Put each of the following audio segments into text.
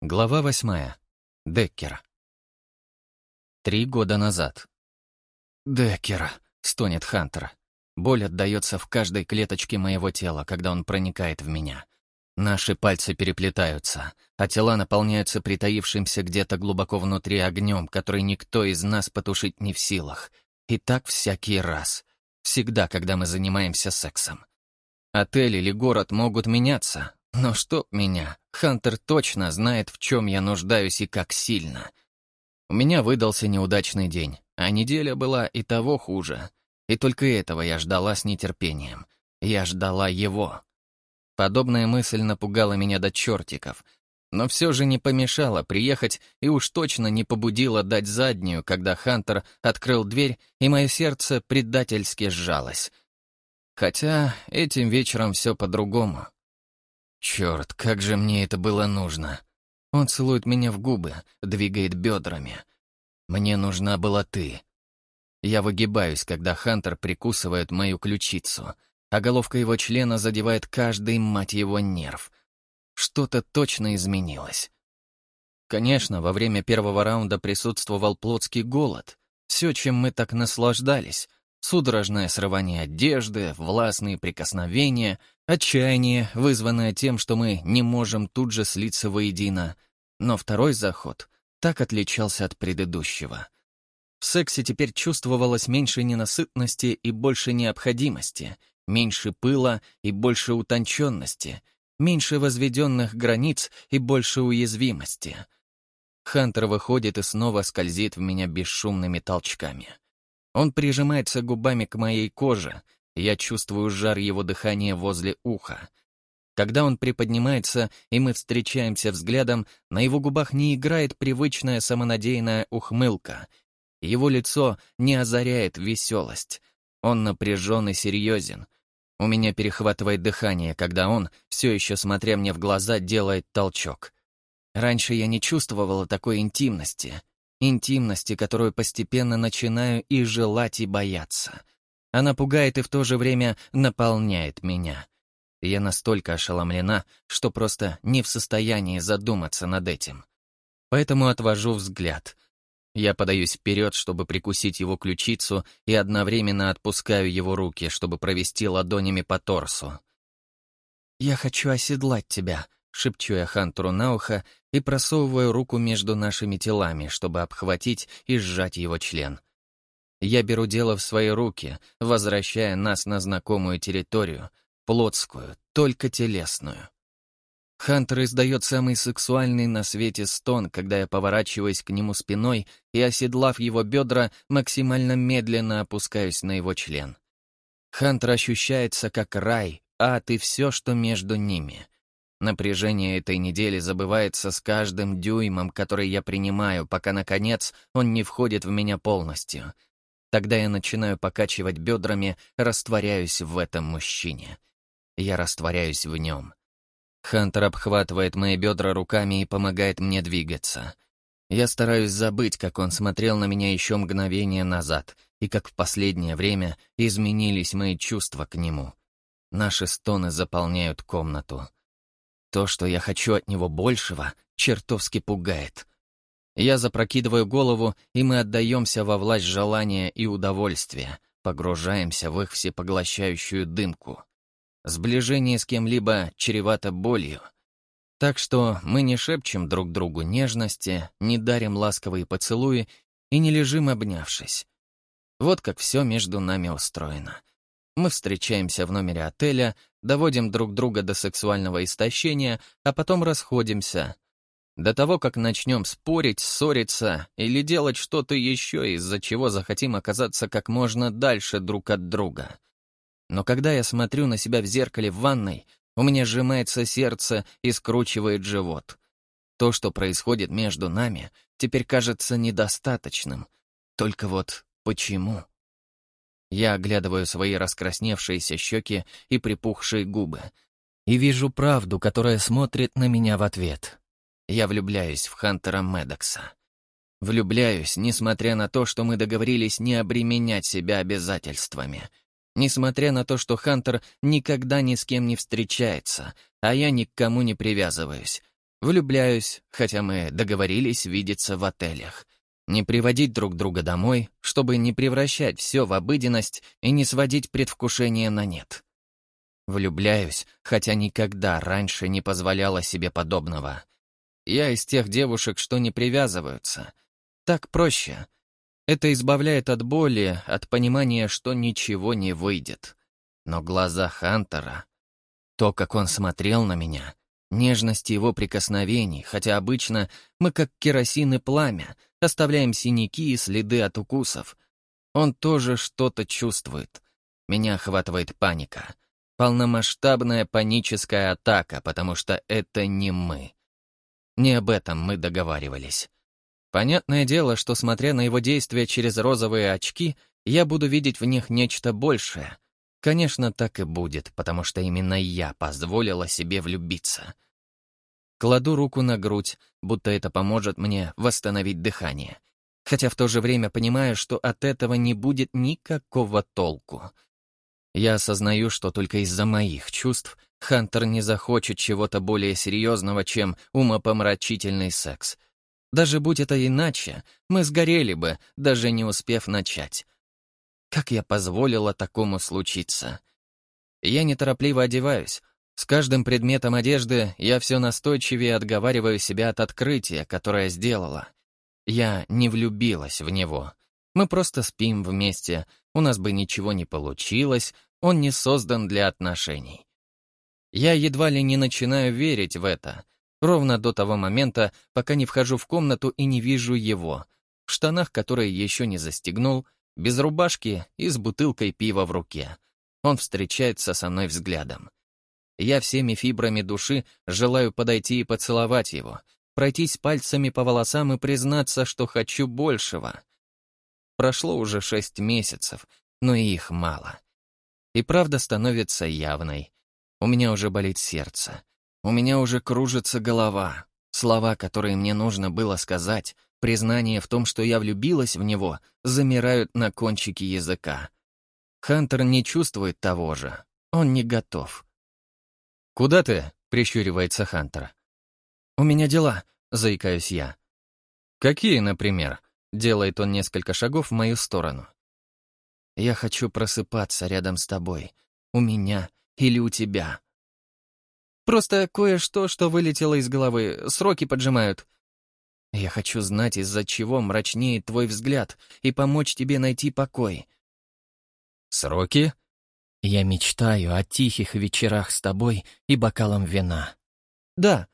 Глава восьмая. Деккер. Три года назад. «Деккер», — стонет Хантер. Боль отдается в каждой клеточке моего тела, когда он проникает в меня. Наши пальцы переплетаются, а тела наполняются притаившимся где-то глубоко внутри огнем, который никто из нас потушить не в силах. И так всякий раз. Всегда, когда мы занимаемся сексом. Отель или город могут меняться, но что меня, Хантер точно знает, в чем я нуждаюсь и как сильно. У меня выдался неудачный день, а неделя была и того хуже. И только этого я ждала с нетерпением. Я ждала его. Подобная мысль напугала меня до чертиков, но все же не помешала приехать и уж точно не побудила дать заднюю, когда Хантер открыл дверь, и мое сердце предательски сжалось. Хотя этим вечером все по-другому. Черт, как же мне это было нужно. Он целует меня в губы, двигает бедрами. Мне нужна была ты. Я выгибаюсь, когда Хантер прикусывает мою ключицу, а головка его члена задевает каждый, мать его, нерв. Что-то точно изменилось. Конечно, во время первого раунда присутствовал плотский голод. Все, чем мы так наслаждались. Судорожное срывание одежды, властные прикосновения, отчаяние, вызванное тем, что мы не можем тут же слиться воедино. Но второй заход так отличался от предыдущего. В сексе теперь чувствовалось меньше ненасытности и больше необходимости, меньше пыла и больше утонченности, меньше возведенных границ и больше уязвимости. Хантер выходит и снова скользит в меня бесшумными толчками — он прижимается губами к моей коже, я чувствую жар его дыхания возле уха. Когда он приподнимается, и мы встречаемся взглядом, на его губах не играет привычная самонадеянная ухмылка. Его лицо не озаряет веселость. Он напряжен и серьезен. У меня перехватывает дыхание, когда он, все еще смотря мне в глаза, делает толчок. Раньше я не чувствовала такой интимности, интимности, которую постепенно начинаю и желать, и бояться. Она пугает и в то же время наполняет меня. Я настолько ошеломлена, что просто не в состоянии задуматься над этим. Поэтому отвожу взгляд. Я подаюсь вперед, чтобы прикусить его ключицу, и одновременно отпускаю его руки, чтобы провести ладонями по торсу. «Я хочу оседлать тебя», Шепчу я Хантеру на ухо и просовываю руку между нашими телами, чтобы обхватить и сжать его член. Я беру дело в свои руки, возвращая нас на знакомую территорию, плотскую, только телесную. Хантер издает самый сексуальный на свете стон, когда я поворачиваюсь к нему спиной и, оседлав его бедра, максимально медленно опускаюсь на его член. Хантер ощущается как рай, ад и все, что между ними — Напряжение этой недели забывается с каждым дюймом, который я принимаю, пока, наконец, он не входит в меня полностью. Тогда я начинаю покачивать бедрами, растворяюсь в этом мужчине. Я растворяюсь в нем. Хантер обхватывает мои бедра руками и помогает мне двигаться. Я стараюсь забыть, как он смотрел на меня еще мгновение назад, и как в последнее время изменились мои чувства к нему. Наши стоны заполняют комнату. То, что я хочу от него большего, чертовски пугает. Я запрокидываю голову, и мы отдаемся во власть желания и удовольствия, погружаемся в их всепоглощающую дымку. Сближение с кем-либо чревато болью. Так что мы не шепчем друг другу нежности, не дарим ласковые поцелуи и не лежим обнявшись. Вот как все между нами устроено. Мы встречаемся в номере отеля, доводим друг друга до сексуального истощения, а потом расходимся. До того, как начнем спорить, ссориться или делать что-то еще, из-за чего захотим оказаться как можно дальше друг от друга. Но когда я смотрю на себя в зеркале в ванной, у меня сжимается сердце и скручивает живот. То, что происходит между нами, теперь кажется недостаточным. Только вот почему? Я оглядываю свои раскрасневшиеся щеки и припухшие губы и вижу правду, которая смотрит на меня в ответ. Я влюбляюсь в Хантера Медокса. Влюбляюсь, несмотря на то, что мы договорились не обременять себя обязательствами. Несмотря на то, что Хантер никогда ни с кем не встречается, а я ни к кому не привязываюсь. Влюбляюсь, хотя мы договорились видеться в отелях. Не приводить друг друга домой, чтобы не превращать все в обыденность и не сводить предвкушение на нет. Влюбляюсь, хотя никогда раньше не позволяла себе подобного. Я из тех девушек, что не привязываются. Так проще. Это избавляет от боли, от понимания, что ничего не выйдет. Но глаза Хантера, то, как он смотрел на меня, нежность его прикосновений, хотя обычно мы, как керосин и пламя, оставляем синяки и следы от укусов. Он тоже что-то чувствует. Меня охватывает паника. Полномасштабная паническая атака, потому что это не мы. Не об этом мы договаривались. Понятное дело, что, смотря на его действия через розовые очки, я буду видеть в них нечто большее. Конечно, так и будет, потому что именно я позволила себе влюбиться. Кладу руку на грудь, будто это поможет мне восстановить дыхание. Хотя в то же время понимаю, что от этого не будет никакого толку — я осознаю, что только из-за моих чувств Хантер не захочет чего-то более серьезного, чем умопомрачительный секс. Даже будь это иначе, мы сгорели бы, даже не успев начать. Как я позволила такому случиться? Я неторопливо одеваюсь. С каждым предметом одежды я все настойчивее отговариваю себя от открытия, которое сделала. Я не влюбилась в него. Мы просто спим вместе, у нас бы ничего не получилось, он не создан для отношений. Я едва ли не начинаю верить в это, ровно до того момента, пока не вхожу в комнату и не вижу его, в штанах, которые еще не застегнул, без рубашки и с бутылкой пива в руке. Он встречается со мной взглядом. Я всеми фибрами души желаю подойти и поцеловать его, пройтись пальцами по волосам и признаться, что хочу большего. Прошло уже шесть месяцев, но и их мало. И правда становится явной. У меня уже болит сердце. У меня уже кружится голова. Слова, которые мне нужно было сказать, признание в том, что я влюбилась в него, замирают на кончике языка. Хантер не чувствует того же. Он не готов. «Куда ты?» — прищуривается Хантер. «У меня дела», — заикаюсь я. «Какие, например?» — делает он несколько шагов в мою сторону. Я хочу просыпаться рядом с тобой. У меня или у тебя. Просто кое-что, что вылетело из головы, сроки поджимают. Я хочу знать, из-за чего мрачнеет твой взгляд, и помочь тебе найти покой. Сроки? Я мечтаю о тихих вечерах с тобой и бокалом вина. Да,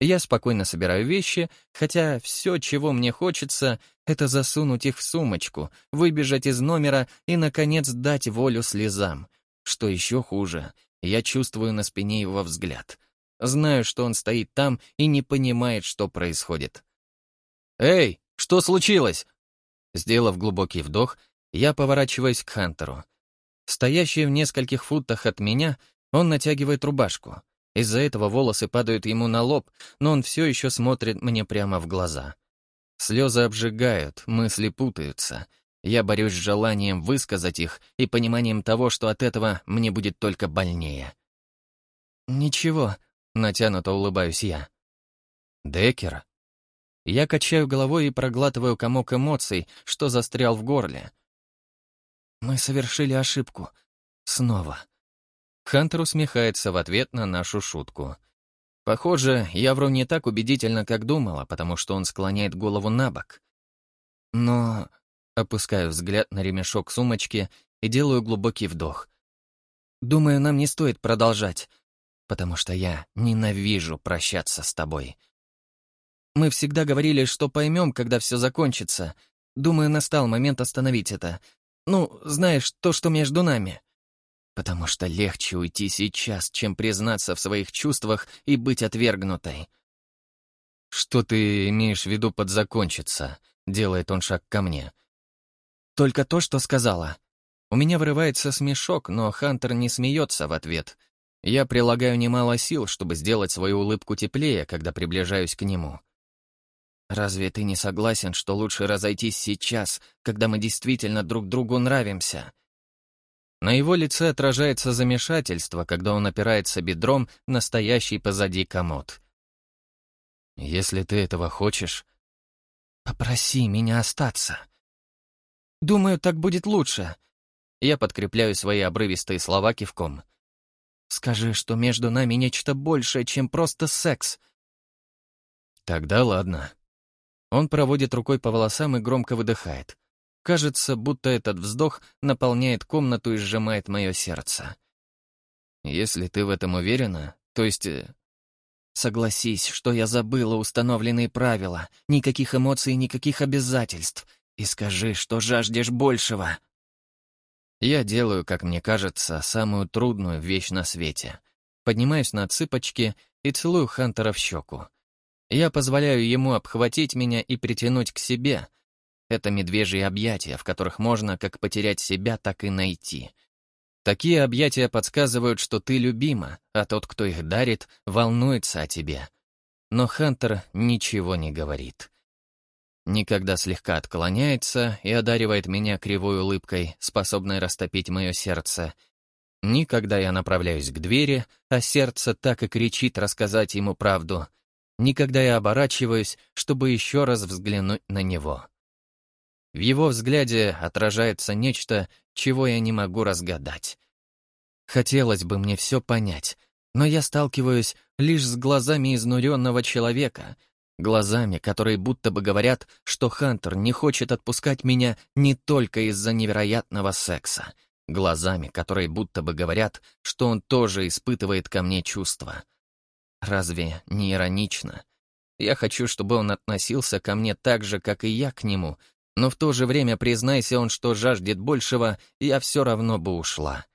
я спокойно собираю вещи, хотя все, чего мне хочется, это засунуть их в сумочку, выбежать из номера и, наконец, дать волю слезам. Что еще хуже, я чувствую на спине его взгляд. Знаю, что он стоит там и не понимает, что происходит. «Эй, что случилось?» Сделав глубокий вдох, я поворачиваюсь к Хантеру. Стоящий в нескольких футах от меня, он натягивает рубашку. Из-за этого волосы падают ему на лоб, но он все еще смотрит мне прямо в глаза. Слезы обжигают, мысли путаются. Я борюсь с желанием высказать их и пониманием того, что от этого мне будет только больнее. «Ничего», — натянуто улыбаюсь я. «Деккер?» Я качаю головой и проглатываю комок эмоций, что застрял в горле. «Мы совершили ошибку. Снова». Хантер усмехается в ответ на нашу шутку. Похоже, я вру не так убедительно, как думала, потому что он склоняет голову на бок. Но... Опускаю взгляд на ремешок сумочки и делаю глубокий вдох. Думаю, нам не стоит продолжать, потому что я ненавижу прощаться с тобой. Мы всегда говорили, что поймем, когда все закончится. Думаю, настал момент остановить это. Ну, знаешь, то, что между нами потому что легче уйти сейчас, чем признаться в своих чувствах и быть отвергнутой. «Что ты имеешь в виду под закончиться?» — делает он шаг ко мне. «Только то, что сказала». У меня вырывается смешок, но Хантер не смеется в ответ. Я прилагаю немало сил, чтобы сделать свою улыбку теплее, когда приближаюсь к нему. «Разве ты не согласен, что лучше разойтись сейчас, когда мы действительно друг другу нравимся?» На его лице отражается замешательство, когда он опирается бедром на стоящий позади комод. Если ты этого хочешь... Попроси меня остаться. Думаю, так будет лучше. Я подкрепляю свои обрывистые слова кивком. Скажи, что между нами нечто большее, чем просто секс. Тогда ладно. Он проводит рукой по волосам и громко выдыхает. Кажется, будто этот вздох наполняет комнату и сжимает мое сердце. Если ты в этом уверена, то есть... Э, Согласись, что я забыла установленные правила, никаких эмоций, никаких обязательств, и скажи, что жаждешь большего. Я делаю, как мне кажется, самую трудную вещь на свете. Поднимаюсь на цыпочки и целую Хантера в щеку. Я позволяю ему обхватить меня и притянуть к себе. Это медвежьи объятия, в которых можно как потерять себя, так и найти. Такие объятия подсказывают, что ты любима, а тот, кто их дарит, волнуется о тебе. Но Хантер ничего не говорит никогда слегка отклоняется и одаривает меня кривой улыбкой, способной растопить мое сердце. Никогда я направляюсь к двери, а сердце так и кричит рассказать ему правду. Никогда я оборачиваюсь, чтобы еще раз взглянуть на него. В его взгляде отражается нечто, чего я не могу разгадать. Хотелось бы мне все понять, но я сталкиваюсь лишь с глазами изнуренного человека — Глазами, которые будто бы говорят, что Хантер не хочет отпускать меня не только из-за невероятного секса. Глазами, которые будто бы говорят, что он тоже испытывает ко мне чувства. Разве не иронично? Я хочу, чтобы он относился ко мне так же, как и я к нему, но в то же время, признайся он, что жаждет большего, я все равно бы ушла.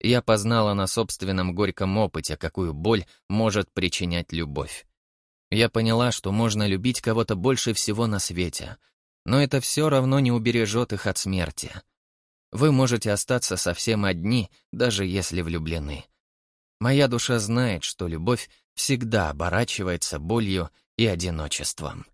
Я познала на собственном горьком опыте, какую боль может причинять любовь. Я поняла, что можно любить кого-то больше всего на свете, но это все равно не убережет их от смерти. Вы можете остаться совсем одни, даже если влюблены. Моя душа знает, что любовь всегда оборачивается болью и одиночеством.